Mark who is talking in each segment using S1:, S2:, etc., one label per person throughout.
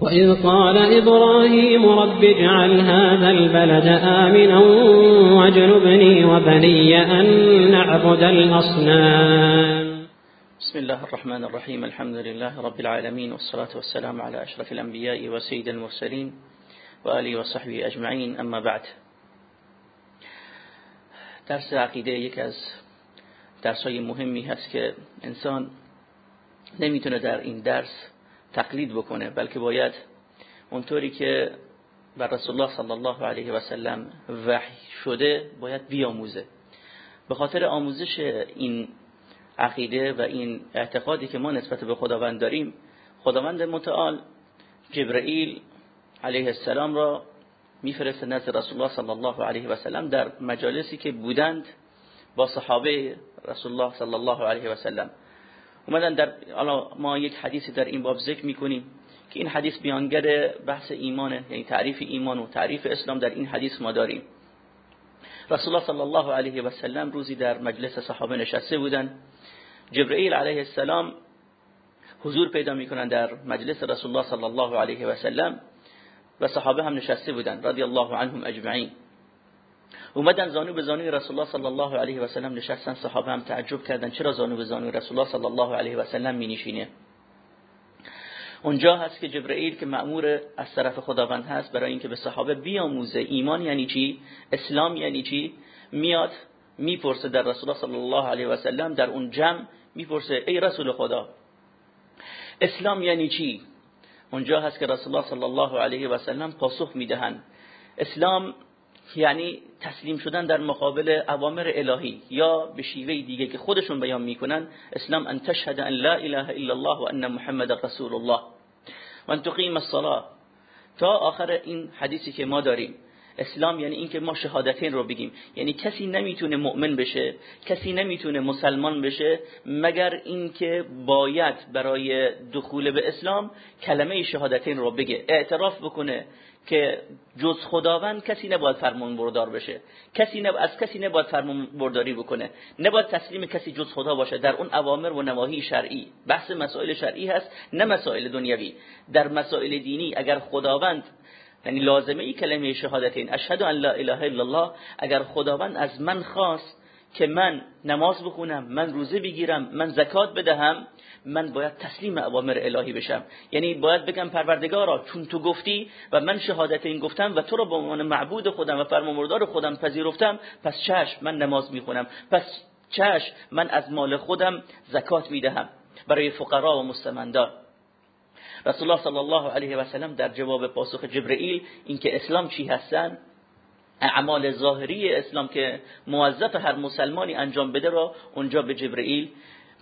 S1: وإذ قال إبراهيم رب اجعل هذا البلد آمنا واجنبني وبني أن نعبد الأصنام.
S2: بسم الله الرحمن الرحيم. الحمد لله رب العالمين والصلاة والسلام على أشرف الأنبياء وسيد المرسلين وآله وصحبه أجمعين. أما بعد درس عقیده یک از درسای مهمی هست که انسان نمیتونه در این درس تقلید بکنه بلکه باید اونطوری که بر رسول الله صلی الله علیه و سلم وحی شده باید بیاموزه. به خاطر آموزش این عقیده و این اعتقادی که ما نسبت به خداوند داریم خداوند متعال جبرئیل علیه السلام را میفرسته نزد رسول الله صلی الله علیه و سلم در مجالسی که بودند با صحابه رسول الله صلی الله علیه و سلم. اومدن در ما یک حدیثی در این باب ذکر می‌کنیم که این حدیث بیانگر بحث ایمانه یعنی تعریف ایمان و تعریف اسلام در این حدیث ما داریم. رسول الله صلی الله علیه و سلم روزی در مجلس صحابه نشسته بودن جبرئیل علیه السلام حضور پیدا می‌کنن در مجلس رسول الله صلی الله علیه و سلم و صحابه هم نشسته بودن رضی الله عنهم اجمعین. اومدن زانو به زانوی رسول الله صلی الله علیه و سلم نشستن صحابه هم تعجب کردن چرا زانو به زانوی رسول الله صلی الله علیه و سلم می نشینه اونجا هست که جبرئیل که مأمور از طرف خداوند هست برای اینکه به صحابه بیاموزه. ایمان یعنی چی؟ اسلام یعنی چی؟ میاد می‌پرسه در رسول الله صلی الله علیه و سلم در اون جمع می‌پرسه ای رسول خدا اسلام یعنی چی؟ اونجا هست که رسول الله صلی الله علیه و سلم پاسخ می‌دهند. اسلام یعنی تسلیم شدن در مقابل اوامر الهی یا به شیوه دیگه که خودشون بیان می‌کنن اسلام ان تشهد ان لا اله الا الله و ان محمد رسول الله. و ان تقیم الصلاه تا آخر این حدیثی که ما داریم. اسلام یعنی اینکه ما شهادتین رو بگیم. یعنی کسی نمی‌تونه مؤمن بشه کسی نمی‌تونه مسلمان بشه مگر اینکه باید برای دخول به اسلام کلمه شهادتین رو بگه اعتراف بکنه که جز خداوند کسی نباید فرمان بردار بشه. کسی نب... از کسی نباید فرمان برداری بکنه. نباید تسلیم کسی جز خدا باشه. در اون اوامر و نواهی شرعی. بحث مسائل شرعی هست نه مسائل دنیوی. در مسائل دینی اگر خداوند یعنی لازمه ای کلمه شهادتین اشهد ان لا اله الا الله. اگر خداوند از من خواست که من نماز بخونم من روزه بگیرم من زکات بدهم من باید تسلیم اوامر الهی بشم. یعنی باید بگم پروردگارا چون تو گفتی و من شهادت این گفتم و تو را به عنوان معبود خودم و فرمانبردار خودم پذیرفتم پس چشم من نماز می‌خونم. پس چشم من از مال خودم زکات می‌دهم برای فقرا و مستمندان. رسول الله صلی الله علیه و سلم در جواب پاسخ جبرئیل اینکه اسلام چی هستن؟ اعمال ظاهری اسلام که موظف هر مسلمانی انجام بده را اونجا به جبرئیل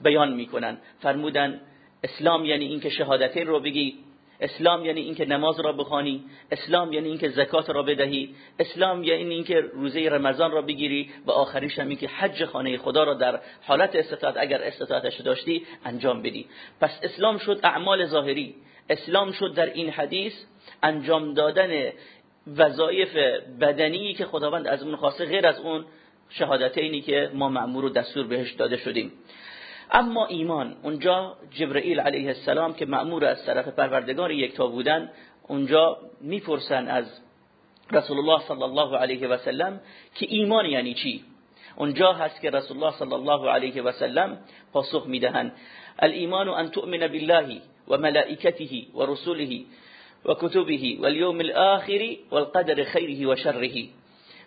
S2: بیان می‌کنن. فرمودن اسلام یعنی اینکه شهادتین رو بگی اسلام یعنی اینکه نماز را بخوانی اسلام یعنی اینکه زکات را بدهی اسلام یعنی اینکه روزه رمضان را بگیری و آخریش هم اینکه حج خانه خدا را در حالت استطاعت اگر استطاعتش داشتی انجام بدی. پس اسلام شد اعمال ظاهری. اسلام شد در این حدیث انجام دادن وظایف بدنی که خداوند از اون خواسته غیر از اون شهادتینی که ما مأمور و دستور بهش داده شدیم. اما ایمان اونجا جبرئیل علیه السلام که مأمور از طرف پروردگار یکتا بودن اونجا می‌پرسن از رسول الله صلی الله علیه و سلم که ایمان یعنی چی؟ اونجا هست که رسول الله صلی الله علیه و سلم پاسخ می‌دهند. الایمان ان تؤمن بالله و ملائکته و رسوله و کتبه و اليوم الاخر والقدر خیره و شره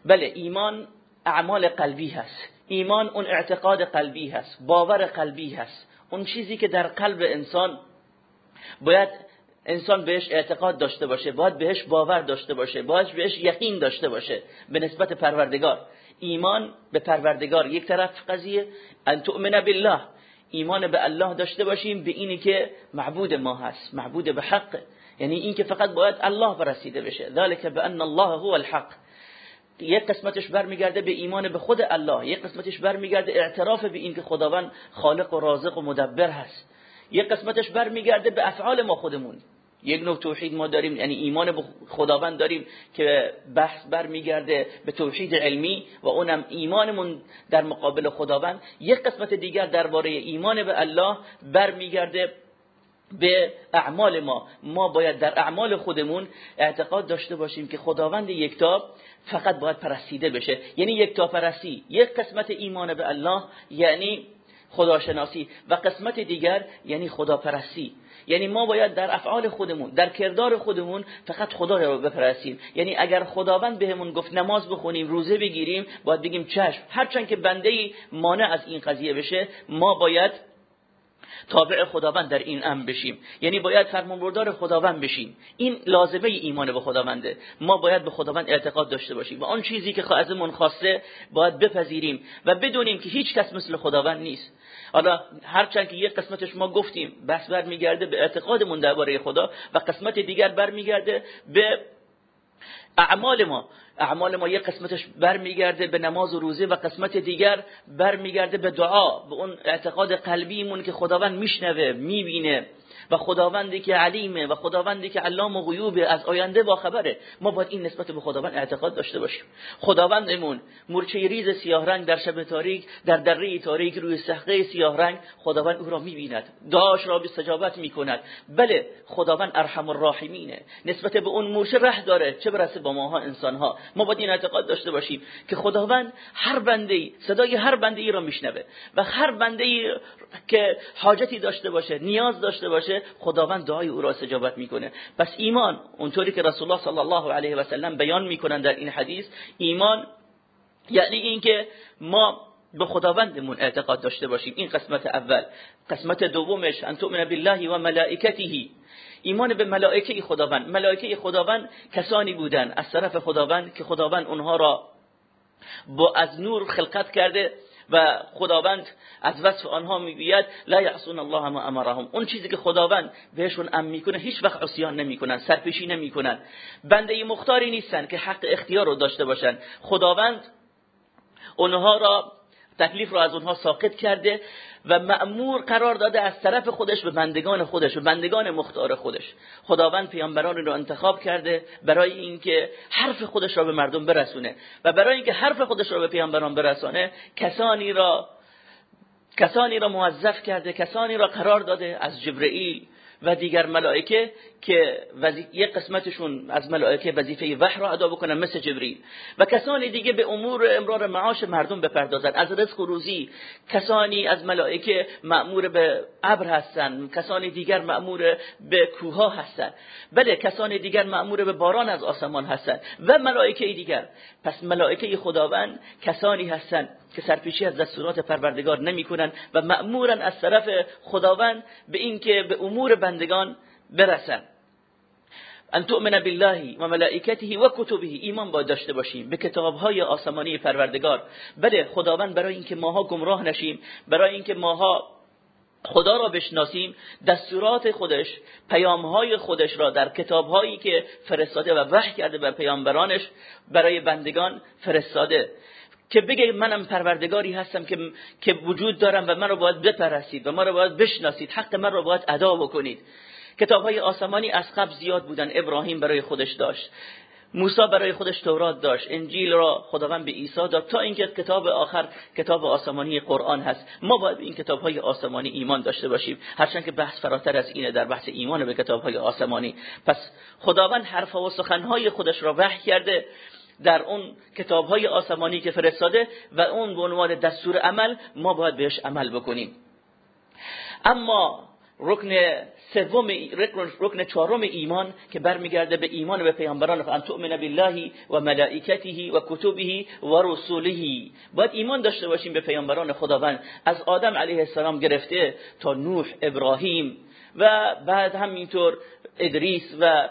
S2: بله ایمان اعمال قلبی هست. ایمان اون اعتقاد قلبی هست باور قلبی هست. اون چیزی که در قلب انسان باید انسان بهش اعتقاد داشته باشه باید بهش باور داشته باشه باید بهش یقین داشته باشه به نسبت پروردگار. ایمان به پروردگار یک طرف قضیه. ان تؤمن بالله. ایمان به الله داشته باشیم به اینی که معبود ما هست معبود به حق. یعنی این که فقط باید الله برسیده بشه. ذلك بان الله هو الحق. یک قسمتش برمیگرده به ایمان به خود الله. یک قسمتش برمیگرده اعتراف به این که خداوند خالق و رازق و مدبر هست. یک قسمتش برمیگرده به افعال ما خودمون. یک نوع توحید ما داریم یعنی ایمان به خداوند داریم که بحث برمیگرده به توحید علمی و اونم ایمانمون در مقابل خداوند. یک قسمت دیگر درباره ایمان به الله برمیگرده به اعمال ما. ما باید در اعمال خودمون اعتقاد داشته باشیم که خداوند یکتا فقط باید پرستیده بشه. یعنی یکتا پرستی یک قسمت ایمان به الله یعنی خداشناسی. و قسمت دیگر یعنی خداپرستی. یعنی ما باید در افعال خودمون در کردار خودمون فقط خدا رو بپرستیم. یعنی اگر خداوند بهمون گفت نماز بخونیم روزه بگیریم باید بگیم چشم. هرچند که بنده ای مانع از این قضیه بشه ما باید تابع خداوند در این امر بشیم. یعنی باید فرمانبردار خداوند بشیم. این لازمه ایمان به خداونده. ما باید به خداوند اعتقاد داشته باشیم. و آن چیزی که ازمون خواسته باید بپذیریم و بدونیم که هیچ کس مثل خداوند نیست. حالا هرچند که یک قسمتش ما گفتیم بس برمیگرده به اعتقادمون درباره خدا و قسمت دیگر برمیگرده به اعمال ما اعمال ما یک قسمتش برمیگرده به نماز و روزه و قسمت دیگر برمیگرده به دعا به اون اعتقاد قلبیمون که خداوند میشنوه می‌بینه. و خداوندی که علیمه و خداوندی که علام و غیوبه از آینده با خبره. ما باید این نسبت به خداوند اعتقاد داشته باشیم. خداوندمون مورچه ریز سیاه رنگ در شب تاریک در دره تاریک روی صخره سیاه رنگ خداوند او را می‌بیند. دعاش را به استجابت می‌کند. بله خداوند ارحم الراحمینه نسبت به اون مورچه ره داره. چه برسه با ماها انسانها؟ ما باید این اعتقاد داشته باشیم که خداوند هر بنده صدای هر بنده ای را میشنوه و هر بنده ای که حاجتی داشته باشه نیاز داشته باشه خداوند دعای او را استجابت می‌کنه. پس ایمان اونطوری که رسول الله صلی الله علیه و سلم بیان می‌کنن در این حدیث ایمان یعنی اینکه ما به خداوندمون اعتقاد داشته باشیم. این قسمت اول. قسمت دومش ان تؤمن بالله و ملائکته. ایمان به ملائکه خداوند. ملائکه خداوند کسانی بودن از طرف خداوند که خداوند اونها را با از نور خلقت کرده. و خداوند از وصف آنها می‌گوید لا یعصون الله ما امرهم. اون چیزی که خداوند بهشون امر می‌کنه هیچ وقت عصیان نمی‌کنن سرپیشی نمی‌کنن. بنده مختاری نیستن که حق اختیار رو داشته باشن. خداوند اونها را تکلیف رو از اونها ساقط کرده و مأمور قرار داده از طرف خودش به بندگان خودش به بندگان مختار خودش. خداوند پیامبران رو انتخاب کرده برای اینکه حرف خودش را به مردم برسونه و برای اینکه حرف خودش را به پیامبران برسونه کسانی را کسانی را موظف کرده کسانی را قرار داده از جبرئیل و دیگر ملائکه که یک قسمتشون از ملائکه وظیفه وحی را ادا بکنن مثل جبریل. و کسانی دیگه به امور امرار معاش مردم بپردازن. از رزق و روزی کسانی از ملائکه مأمور به ابر هستن کسانی دیگر مأمور به کوها هستن. بله کسانی دیگر مأمور به باران از آسمان هستن. و ملائکه دیگر. پس ملائکه خداوند کسانی هستند که سرپیچی از دستورات پروردگار نمی‌کنن و مأمورن از طرف خداوند به اینکه به امور بندگان برسن ان تؤمن بالله و ملائکته و کتبه. ایمان با داشته باشیم به کتابهای آسمانی پروردگار. بله خداوند برای اینکه ماها گمراه نشیم برای اینکه ماها خدا را بشناسیم دستورات خودش پیامهای خودش را در کتابهایی که فرستاده و وحی کرده بر پیامبرانش برای بندگان فرستاده. که بگه منم پروردگاری هستم که که وجود دارم و من رو باید بپرستید و ما رو باید بشناسید. حق من رو باید ادا بکنید. کتاب های آسمانی از قبل زیاد بودن. ابراهیم برای خودش داشت. موسی برای خودش تورات داشت. انجیل را خداوند به عیسی داد تا اینکه کتاب آخر کتاب آسمانی قرآن هست. ما باید این کتاب های آسمانی ایمان داشته باشیم. هرچند که بحث فراتر از اینه در بحث ایمان به کتاب های آسمانی. پس خداوند حرف و سخن های خودش را وحی کرده. در اون کتاب های آسمانی که فرستاده و اون به عنوان دستور عمل ما باید بهش عمل بکنیم. اما رکن سوم رکن چهارم ایمان که برمیگرده به ایمان به پیامبران ان تؤمن بالله و ملائکته و کتبه و رسوله. باید ایمان داشته باشیم به پیامبران خداوند. از آدم علیه السلام گرفته تا نوح ابراهیم و بعد همینطور ادریس و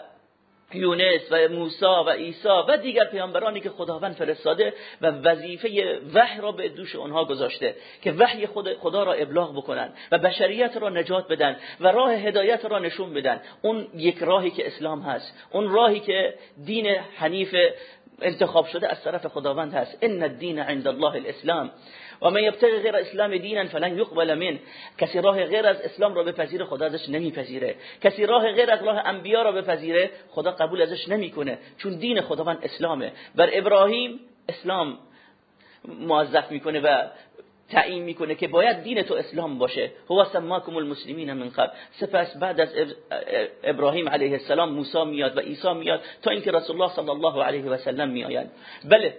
S2: یونس و موسی و عیسی و دیگر پیامبرانی که خداوند فرستاده و وظیفه وحی را به دوش آنها گذاشته که وحی خود خدا را ابلاغ بکنن و بشریت را نجات بدن و راه هدایت را نشون بدن. اون یک راهی که اسلام هست. اون راهی که دین حنیف انتخاب شده از طرف خداوند هست. ان الدین عند الله الاسلام. و من یبتغی غیر اسلام دینا فلن یقبل من کسی راه غیر از اسلام را بپذیره خدا ازش نمیپذیره. کسی راه غیر از راه انبیا را بپذیره خدا قبول ازش نمی‌کنه. چون دین خداوند اسلامه. بر ابراهیم اسلام موظف می‌کنه و تعیین می‌کنه که باید دین تو اسلام باشه. هو سماکم المسلمین من قبل. سپس بعد از ابراهیم علیه السلام موسی میاد و عیسی میاد تا اینکه رسول الله صلی الله علیه و سلم میآیند بله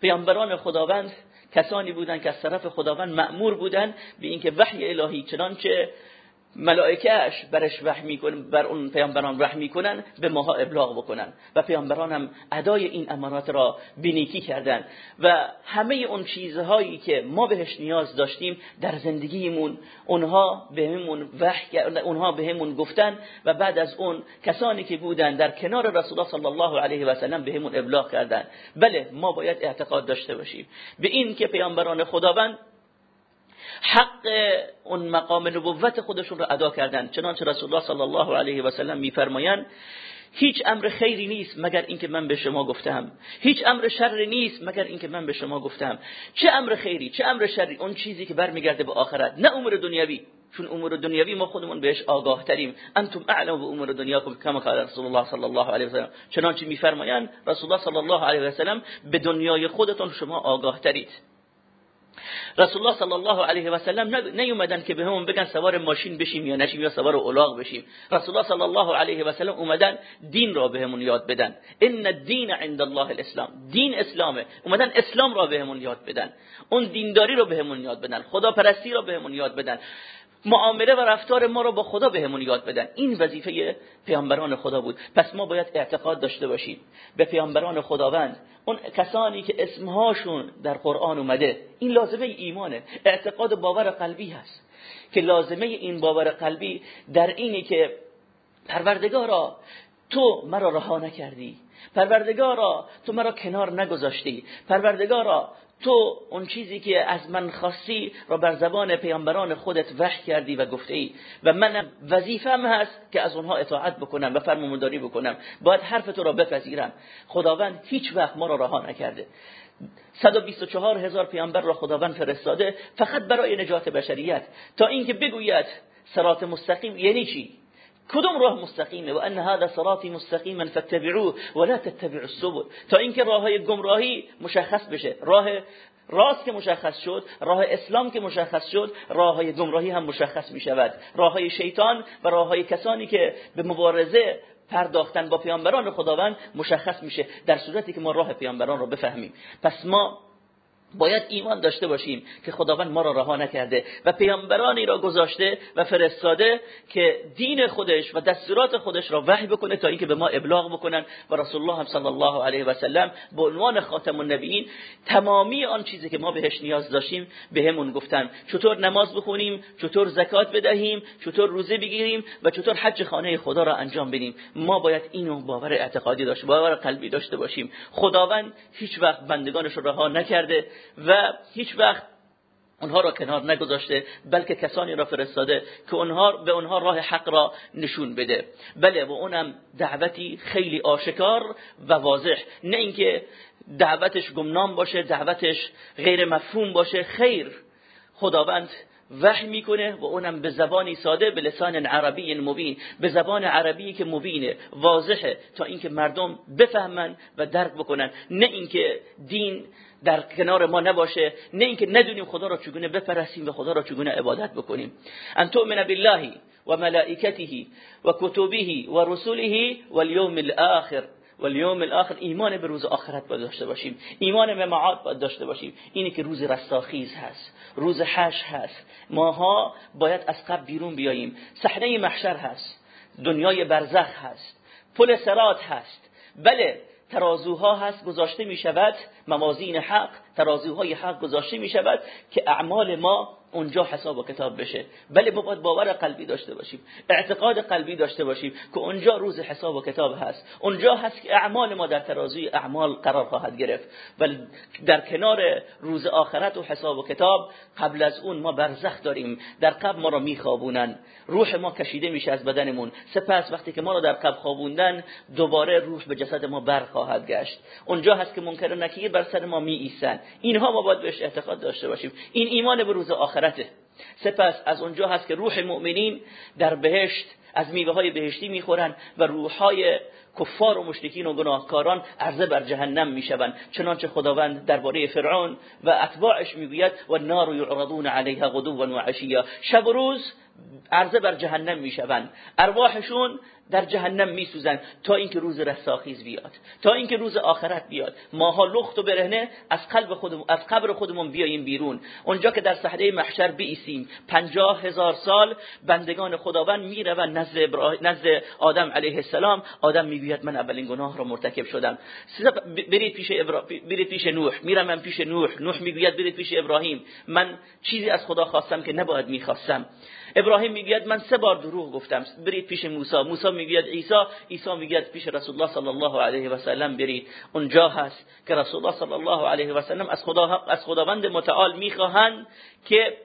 S2: پیامبران خداوند کسانی بودند که از طرف خداوند مأمور بودند به اینکه وحی الهی چنانچه ملائکهش برش وحی می‌کنن بر اون پیامبران وحی می‌کنن به ماها ابلاغ بکنن. و پیامبران هم ادای این امانات را بینیکی کردن. و همه اون چیزهایی که ما بهش نیاز داشتیم در زندگیمون اونها بهمون وحی اونها بهمون گفتن و بعد از اون کسانی که بودن در کنار رسول الله صلی الله علیه و سلم بهمون ابلاغ کردن. بله ما باید اعتقاد داشته باشیم. به این که پیامبران خداوند حق اون مقام نبوت خودشون رو ادا کردن. چنانچه رسول الله صلی الله علیه و سلم میفرمایند هیچ امر خیری نیست مگر اینکه من به شما گفتم. هیچ امر شر نیست مگر اینکه من به شما گفتم. چه امر خیری چه امر شری؟ اون چیزی که برمیگرده به آخرت. نه امور دنیوی چون امور دنیوی ما خودمون بهش آگاه تریم انتم اعلم به امور دنیاکم کما قال رسول الله صلی الله علیه و سلم. چنانچه میفرمایند رسول الله صلی الله علیه و سلم به دنیای خودتون شما آگاه ترید رسول الله صلی الله علیه و سلم نیومدن که بهمون بگن سوار ماشین بشیم یا نشیم یا سوار الاغ بشیم. رسول الله صلی الله علیه و سلم اومدن دین را بهمون یاد بدن. ان الدین عند الله الاسلام. دین اسلامه. اومدن اسلام را بهمون یاد بدن. اون دینداری رو بهمون یاد بدن. خدا پرستی را بهمون یاد بدن. معامله و رفتار ما رو با خدا بهمون یاد بدن. این وظیفه پیامبران خدا بود. پس ما باید اعتقاد داشته باشیم به پیامبران خداوند. اون کسانی که اسمهاشون در قرآن اومده این لازمه ایمانه. اعتقاد باور قلبی هست. که لازمه این باور قلبی در اینی که پروردگارا تو مرا رها نکردی. پروردگارا تو مرا کنار نگذاشتی. پروردگارا تو اون چیزی که از من خواستی را بر زبان پیامبران خودت وحی کردی و گفته ای و من وظیفم هست که از اونها اطاعت بکنم و فرمانداری بکنم. باید حرف تو را بپذیرم. خداوند هیچ وقت ما را رها نکرده. 124 هزار پیامبر را خداوند فرستاده فقط برای نجات بشریت. تا اینکه بگوید سرات مستقیم یعنی چی؟ کدوم راه مستقیمه و ان هذا صراطی مستقیما فاتبعوه ولا تتبعوا السبل. تا اینکه راه های گمراهی مشخص بشه. راه راست که مشخص شد راه اسلام که مشخص شد راه های گمراهی هم مشخص می شود راه های شیطان و راه های کسانی که به مبارزه پرداختن با پیامبران خداوند مشخص میشه. در صورتی که ما راه پیامبران رو بفهمیم. پس ما باید ایمان داشته باشیم که خداوند ما را رها نکرده و پیامبرانی را گذاشته و فرستاده که دین خودش و دستورات خودش را وحی بکنه تا اینکه به ما ابلاغ بکنن و رسول الله هم صلی الله علیه و سلم به عنوان خاتم النبیین تمامی آن چیزی که ما بهش نیاز داشتیم بهمون گفتن. چطور نماز بخونیم چطور زکات بدهیم چطور روزه بگیریم و چطور حج خانه خدا را انجام بدیم. ما باید اینو باور اعتقادی داشته باور قلبی داشته باشیم. خداوند هیچ وقت بندگانش را رها نکرده و هیچ وقت اونها را کنار نگذاشته بلکه کسانی را فرستاده که اونها به اونها راه حق را نشون بده. بله و اونم دعوتی خیلی آشکار و واضح. نه اینکه دعوتش گمنام باشه دعوتش غیر مفهوم باشه. خیر خداوند وحی می‌کنه و اونم به زبانی ساده به لسان عربی مبین. به زبان عربی که مبینه واضحه تا اینکه مردم بفهمن و درک بکنن. نه اینکه دین در کنار ما نباشه نه اینکه ندونیم خدا را چگونه بپرستیم و خدا را چگونه عبادت بکنیم. ان تؤمن بالله و ملائکته و کتبه و رسوله و الاخر. و اليوم الاخر ایمان به روز آخرت باید داشته باشیم. ایمان به معاد باید داشته باشیم. اینی که روز رستاخیز هست روز حش هست. ماها باید از قبل بیرون بیاییم. صحنه محشر هست. دنیای برزخ هست. پل سرات هست. بله ترازوها هست گذاشته می شود موازین حق ترازوهای حق گذاشته می شود که اعمال ما اونجا حساب و کتاب بشه. بله ما باید باور قلبی داشته باشیم. اعتقاد قلبی داشته باشیم که اونجا روز حساب و کتاب هست. اونجا هست که اعمال ما در ترازوی اعمال قرار خواهد گرفت. ولی در کنار روز آخرت و حساب و کتاب قبل از اون ما برزخ داریم. در قبل ما را میخوابونن. روح ما کشیده میشه از بدنمون. سپس وقتی که ما را در قبل خوابوندن دوباره روح به جسد ما بر خواهد گشت. اونجا هست که منکر نکیر بر سر ما می ایسن اینها ما باید بهش اعتقاد داشته باشیم. این ایمان به روز آخرته سپس از اونجا هست که روح مؤمنین در بهشت از میوه های بهشتی می‌خورن و روح های کفار و مشرکین و گناهکاران عرضه بر جهنم می‌شوند. چنانچه خداوند درباره فرعون و اتباعش می‌گوید و النار یعرضون علیها غدوا و عشیا. شب و روز عرضه بر جهنم می‌شوند. ارواحشون در جهنم میسوزن تا اینکه روز رستاخیز بیاد تا اینکه روز آخرت بیاد. ماها لخت و برهنه از قلب خودمون از قبر خودمون بیاییم بیرون. اونجا که در صحنه محشر بیسیم پنجاه هزار سال بندگان خداوند می‌روند. نزد نزد آدم علیه السلام. آدم می‌گوید من اولین گناه را مرتکب شدم. برید پیش ابرا... برید پیش نوح. میرم من پیش نوح. نوح می‌گوید برید پیش ابراهیم. من چیزی از خدا خواستم که نباید می‌خواستم. ابراهیم می‌گوید من سه بار دروغ گفتم. برید پیش موسی. موسی می‌گوید عیسی. عیسی می‌گوید پیش رسول الله صلی الله علیه و سلم برید. اونجا هست که رسول الله صلی الله علیه و سلم از خدا از خداوند متعال می‌خواهند که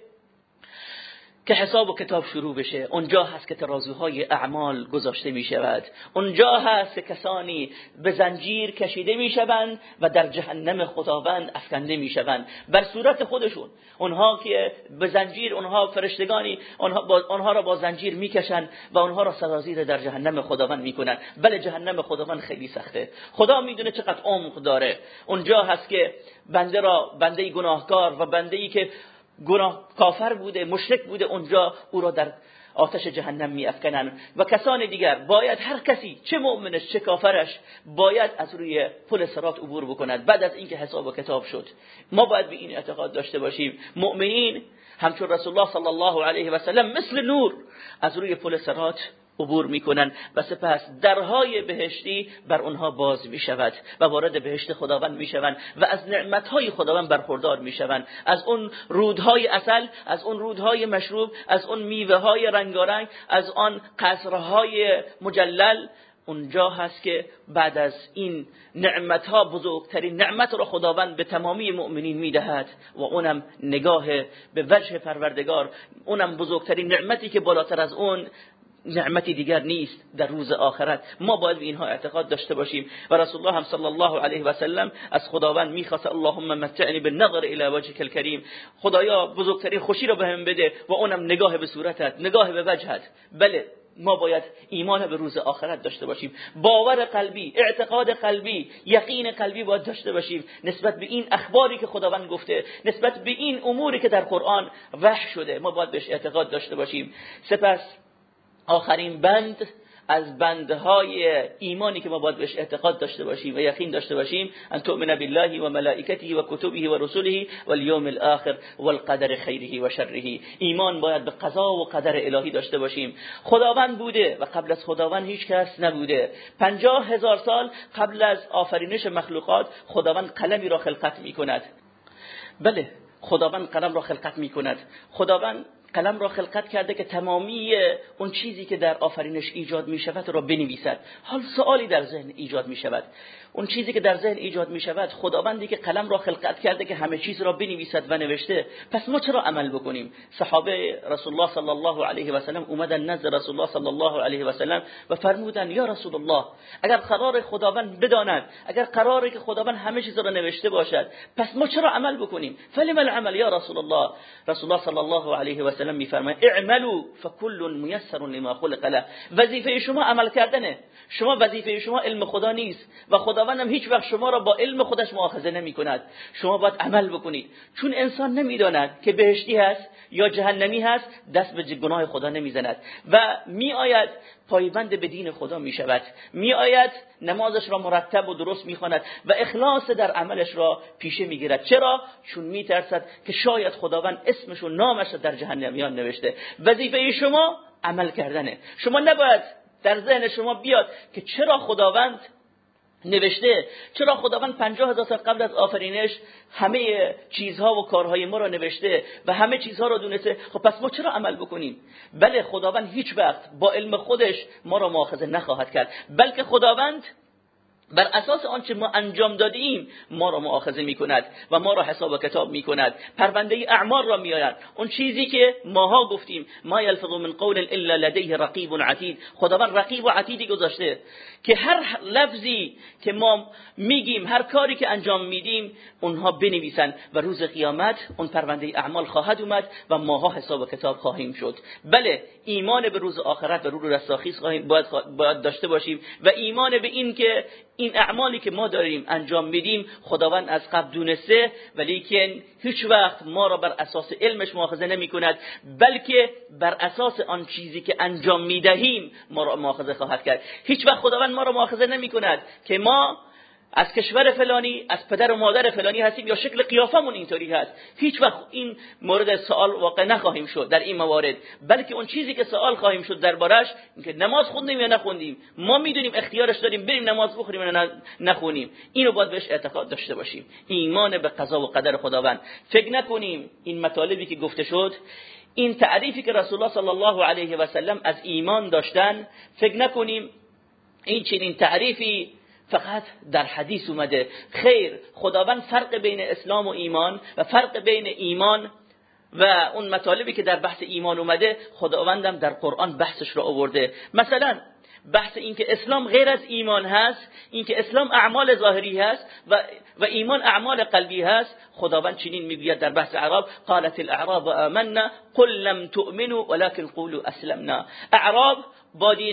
S2: که حساب و کتاب شروع بشه اونجا هست که ترازوهای اعمال گذاشته می شود اونجا هست که کسانی به زنجیر کشیده می شوند و در جهنم خداوند افکنده می شوند بر صورت خودشون اونها که به زنجیر اونها فرشتگانی اونها, با اونها را با زنجیر می‌کشند و اونها را سرازیر در جهنم خداوند می‌کنند بله جهنم خداوند خیلی سخته. خدا می‌دونه چقدر عمق داره. اونجا هست که بنده را بنده گناهکار و بنده ای که گناه کافر بوده مشرک بوده اونجا او را در آتش جهنم می افکنن و کسان دیگر باید هر کسی چه مؤمنش چه کافرش باید از روی پل سرات عبور بکند. بعد از اینکه حساب و کتاب شد ما باید به این اعتقاد داشته باشیم. مؤمنین همچون رسول الله صلی الله علیه و سلم مثل نور از روی پل سرات عبور می‌کنن و سپس درهای بهشتی بر اونها باز می‌شود و وارد بهشت خداوند می‌شوند و از نعمتهای خداوند برخوردار می‌شوند. از اون رودهای اصل از اون رودهای مشروب از اون میوه های رنگارنگ از آن قصرهای مجلل. اونجا هست که بعد از این نعمت ها بزرگترین نعمت را خداوند به تمامی مؤمنین می‌دهد و اونم نگاه به وجه پروردگار. اونم بزرگترین نعمتی که بالاتر از اون نعمتی دیگر نیست در روز آخرت. ما باید به اینها اعتقاد داشته باشیم. و رسول الله هم صلی الله علیه و سلم از خداوند می‌خواست اللهم متعنی بالنظر الى وجهك الكریم خدایا بزرگترین خوشی رو بهم بده و اونم نگاه به صورتت نگاه به وجهت. بله ما باید ایمان به روز آخرت داشته باشیم. باور قلبی اعتقاد قلبی یقین قلبی باید داشته باشیم. نسبت به این اخباری که خداوند گفته نسبت به این اموری که در قرآن وحی شده ما باید بهش اعتقاد داشته باشیم. سپس آخرین بند از بندهای ایمانی که ما باید بهش اعتقاد داشته باشیم و یقین داشته باشیم ان تؤمن بالله و ملائکته و کتبه و رسله و اليوم الاخر و القدر خیره و شره. ایمان باید به قضا و قدر الهی داشته باشیم. خداوند بوده و قبل از خداوند هیچ کس نبوده. پنجاه هزار سال قبل از آفرینش مخلوقات خداوند قلمی را خلقت می کند بله خداوند قلم را خلقت می کند خداوند قلم را خلقت کرده که تمامی اون چیزی که در آفرینش ایجاد می شود را بنویسد. حال سوالی در ذهن ایجاد می شود اون چیزی که در ذهن ایجاد می شود خداوندی که قلم را خلقت کرده که همه چیز را بنویسد و نوشته پس ما چرا عمل بکنیم؟ صحابه رسول الله صلی الله علیه و سلم اومدن نزد رسول الله صلی الله علیه و سلم و فرمودن یا رسول الله اگر قرار خداوند بداند اگر قراره که خداوند همه چیز را نوشته باشد پس ما چرا عمل بکنیم؟ فلم العمل یا رسول الله رسول الله صلی الله علیه و سلم میفرماید اعملوا فكل میسر لما خلق له. وظیفه شما عمل کردنه. شما وظیفه شما علم خدا نیست و خداوند هم هیچ وقت شما را با علم خودش مؤاخذه نمی کند شما باید عمل بکنید. چون انسان نمی‌داند که بهشتی هست یا جهنمی هست دست به گناه خدا نمی‌زند. و می آید پایبند به دین خدا می شود می نمازش را مرتب و درست می و اخلاص در عملش را پیشه می گیرد چرا؟ چون می ترسد که شاید خداوند اسمش و نامش را در جهنمیان نوشته. وظیفه شما عمل کردنه. شما نباید در ذهن شما بیاد که چرا خداوند نوشته چرا خداوند پنجاه هزار سال قبل از آفرینش همه چیزها و کارهای ما را نوشته و همه چیزها را دونسته؟ خب پس ما چرا عمل بکنیم؟ بله خداوند هیچ وقت با علم خودش ما را مؤاخذه نخواهد کرد. بلکه خداوند بر اساس آنچه ما انجام دادیم ما را مؤاخذه می‌کند و ما را حساب و کتاب می‌کند. پرونده اعمال را میآید. اون چیزی که ماها گفتیم ما یلفظ من قول الا لدیه رقیب عتید. خداوند رقیب و عتیدی گذاشته که هر لفظی که ما میگیم هر کاری که انجام میدیم اونها بنویسن و روز قیامت اون پرونده اعمال خواهد اومد و ماها حساب و کتاب خواهیم شد. بله ایمان به روز آخرت و روز رستاخیز خواهیم باید, باید داشته باشیم و ایمان به این که این اعمالی که ما داریم انجام میدیم خداوند از قبل دونسته ولیکن هیچ وقت ما را بر اساس علمش مؤاخذه نمی کند بلکه بر اساس آن چیزی که انجام می‌دهیم ما را مؤاخذه خواهد کرد. هیچ وقت خداوند ما را مؤاخذه نمی کند که ما از کشور فلانی از پدر و مادر فلانی هستیم یا شکل قیافمون اینطوری هست. هیچ وقت این مورد سوال واقع نخواهیم شد در این موارد. بلکه اون چیزی که سوال خواهیم شد دربارش اینکه نماز خوندیم یا نخوندیم. ما می‌دونیم اختیارش داریم بریم نماز بخوریم یا نخونیم. اینو باید بهش اعتقاد داشته باشیم. ایمان به قضا و قدر خداوند. فکر نکنیم این مطالبی که گفته شد این تعریفی که رسول الله صلی الله علیه و سلم از ایمان داشتن فکر نکنیم این چنین تعریفی فقط در حدیث اومده خیر خداوند فرق بین اسلام و ایمان و فرق بین ایمان و اون مطالبی که در بحث ایمان اومده خداوندم در قرآن بحثش رو آورده. مثلا بحث اینکه اسلام غیر از ایمان هست اینکه اسلام اعمال ظاهری هست و, و ایمان اعمال قلبی هست خداوند چنین می‌گوید در بحث اعراب قالت الاعراب آمنا قل لم تؤمنوا ولكن قولوا اسلمنا. اعراب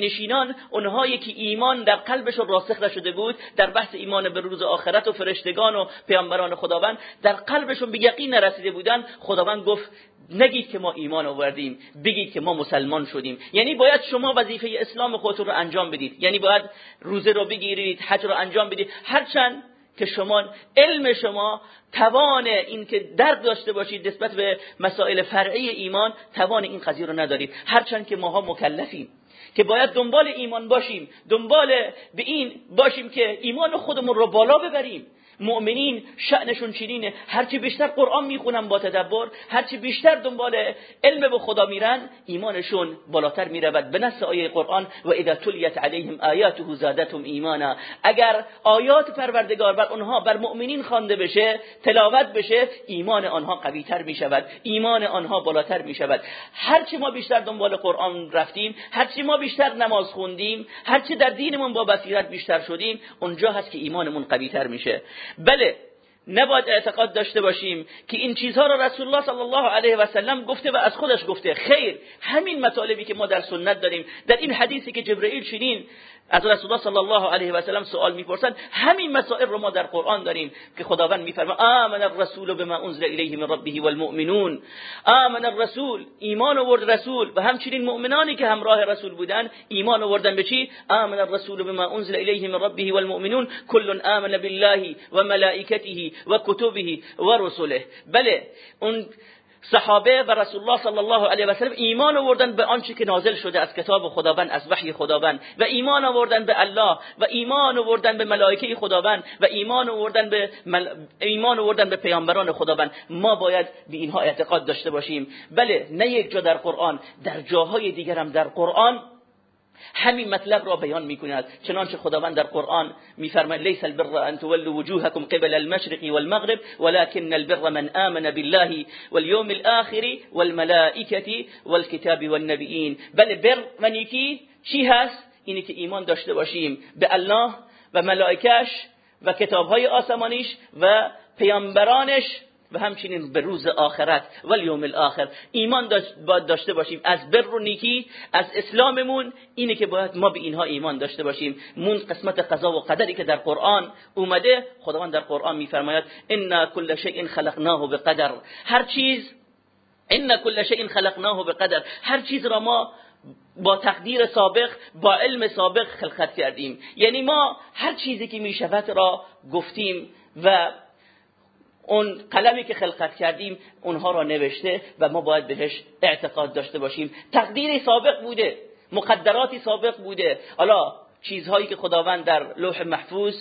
S2: نشینان اونهایی که ایمان در قلبشون راسخ نشده بود در بحث ایمان به روز آخرت و فرشتگان و پیامبران خداوند در قلبشون به یقین نرسیده بودن خداوند گفت نگید که ما ایمان آوردیم بگید که ما مسلمان شدیم. یعنی باید شما وظیفه اسلام خودتون رو انجام بدید. یعنی باید روزه رو بگیرید حج رو انجام بدید. هرچند که شما علم شما توان این که درد داشته باشید نسبت به مسائل فرعی ایمان توان این قضیه رو ندارید. هرچند که ماها مکلفیم. که باید دنبال ایمان باشیم دنبال به این باشیم که ایمان خودمون رو بالا ببریم. مؤمنین شأنشون چنینه. هرچی بیشتر قرآن می‌خونن با تدبر هرچی بیشتر دنبال علم به خدا میرن ایمانشون بالاتر می‌رود. به نص آیه قرآن و اذا تلیت علیهم آیاته زادتهم ایمانا. اگر آیات پروردگار بر اونها بر مؤمنین خوانده بشه تلاوت بشه ایمان آنها قویتر می‌شود. ایمان آنها بالاتر می‌شود. هرچی ما بیشتر دنبال قرآن رفتیم هرچی ما بیشتر نماز خوندیم هرچی در دینمون با بصیرت بیشتر شدیم اونجا هست که ایمانمون قویتر میشه. بله نباید اعتقاد داشته باشیم که این چیزها را رسول الله صلی الله علیه و سلم گفته و از خودش گفته. خیر همین مطالبی که ما در سنت داریم. در این حدیثی که جبرئیل شنین از رسول الله صلی الله علیه و سلم سوال می‌پرسن همین مسائل رو ما در قرآن داریم که خداوند میفرما آمن الرسول بما انزل الیه من ربه والمؤمنون. آمن الرسول ایمان آورد رسول و همچنین مؤمنانی که همراه رسول بودن ایمان آوردن به چی؟ آمن الرسول بما انزل الیه من ربه والمؤمنون. كل آمن بالله و ملائکته و کتبه و رسله بله اون صحابه و رسول الله صلی الله علیه و سلم ایمان آوردن به آنچه که نازل شده از کتاب خداوند از وحی خداوند. و ایمان آوردن به الله و ایمان آوردن به ملائکه خداوند و ایمان آوردن به ایمان آوردن به پیامبران خداوند. ما باید به اینها اعتقاد داشته باشیم. بله نه یک جا در قرآن در جاهای دیگر هم در قرآن همین مطلب را بیان می‌کند. چنانچه خداوند در قرآن میفرماید لیس البر ان تولوا وجوهكم قبل المشرق والمغرب ولكن البر من آمن بالله واليوم الاخر والملائكه والكتاب والنبيين بل بر منیکی چی هست؟ اینی که ایمان داشته باشیم به الله و ملائکش و کتابهای آسمانیش و پیامبرانش و همچنین به روز آخرت و یوم الاخر. ایمان باید داشته باشیم. از بر و نیکی از اسلاممون اینه که باید ما به اینها ایمان داشته باشیم. مون قسمت قضا و قدری که در قرآن اومده خداوند در قرآن میفرماید ان کل شیء خلقناه بقدر. هر چیز ان کل شیء خلقناه بقدر. هر چیز را ما با تقدیر سابق با علم سابق خلقت کردیم. یعنی ما هر چیزی که می‌شود را گفتیم و اون قلمی که خلقت کردیم اونها را نوشته و ما باید بهش اعتقاد داشته باشیم. تقدیری سابق بوده مقدراتی سابق بوده. حالا چیزهایی که خداوند در لوح محفوظ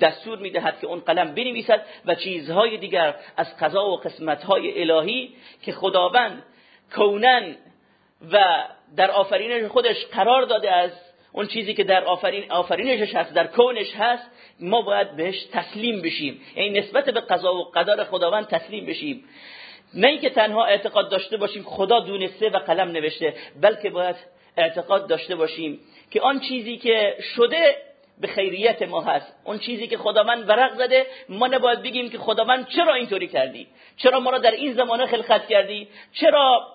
S2: دستور می‌دهد که اون قلم بنویسد و چیزهای دیگر از قضا و قسمتهای الهی که خداوند کونن و در آفرینش خودش قرار داده از اون چیزی که در آفرین آفرینش هست در کونش هست ما باید بهش تسلیم بشیم. این نسبت به قضا و قدر خداوند تسلیم بشیم. نه اینکه تنها اعتقاد داشته باشیم خدا دونسته و قلم نوشته بلکه باید اعتقاد داشته باشیم که آن چیزی که شده به خیریت ما هست. اون چیزی که خداوند ورق زده ما نباید بگیم که خداوند چرا اینطوری کردی؟ چرا ما را در این زمانه خلقت کردی؟ چرا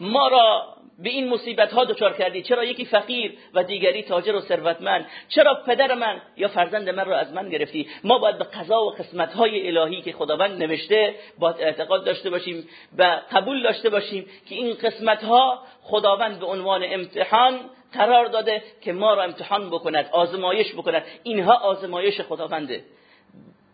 S2: ما را به این مصیبت ها دچار کردی؟ چرا یکی فقیر و دیگری تاجر و ثروتمند؟ چرا پدر من یا فرزند من را از من گرفتی؟ ما باید به قضا و قسمت های الهی که خداوند نوشته باید اعتقاد داشته باشیم و قبول داشته باشیم که این قسمت ها خداوند به عنوان امتحان قرار داده که ما را امتحان بکند آزمایش بکند. اینها آزمایش خداونده.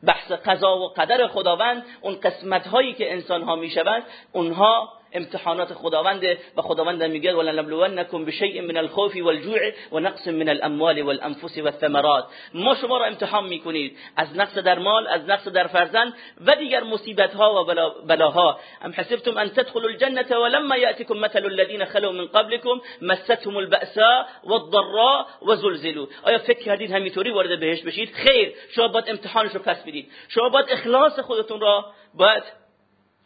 S2: بحث قضا و قدر خداوند اون قسمت هایی که انسان ها می‌شوند اونها امتحانات خداونده و خداوند میگه ولنبلونکم بشیء من الخوف والجوع ونقص من الاموال والانفس والثمرات. ما شما را امتحان می‌کنید از نقص در مال از نقص در فرزند و دیگر مصیبت ها و بلاها. ام حسبتم ان تدخلوا الجنه ولما ياتكم مثل الذين خلوا من قبلكم مستهم البأساء والضراء وزلزلوا. آیا فکر کردید همینطوری وارد بهش بشید؟ خیر شما باید امتحانش رو پس بدید. شما باید اخلاص خودتون را باید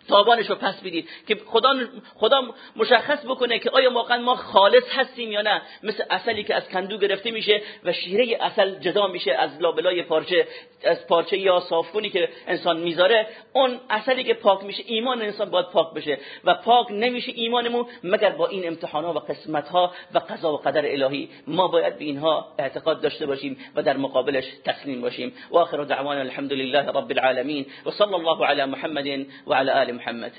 S2: تابانش رو پس بدید که خدا خدا مشخص بکنه که آیا واقعا ما خالص هستیم یا نه. مثل اصلی که از کندو گرفته میشه و شیره اصل جدا میشه از لابلای پارچه از پارچه یا صافونی که انسان می‌ذاره. اون اصلی که پاک میشه ایمان انسان باید پاک بشه و پاک نمیشه ایمانمون مگر با این امتحانات و قسمت ها و قضا و قدر الهی. ما باید به اینها اعتقاد داشته باشیم و در مقابلش تسلیم باشیم. آخر دعوانا الحمد لله رب العالمین. و صلی الله علی محمد و علی آل محمد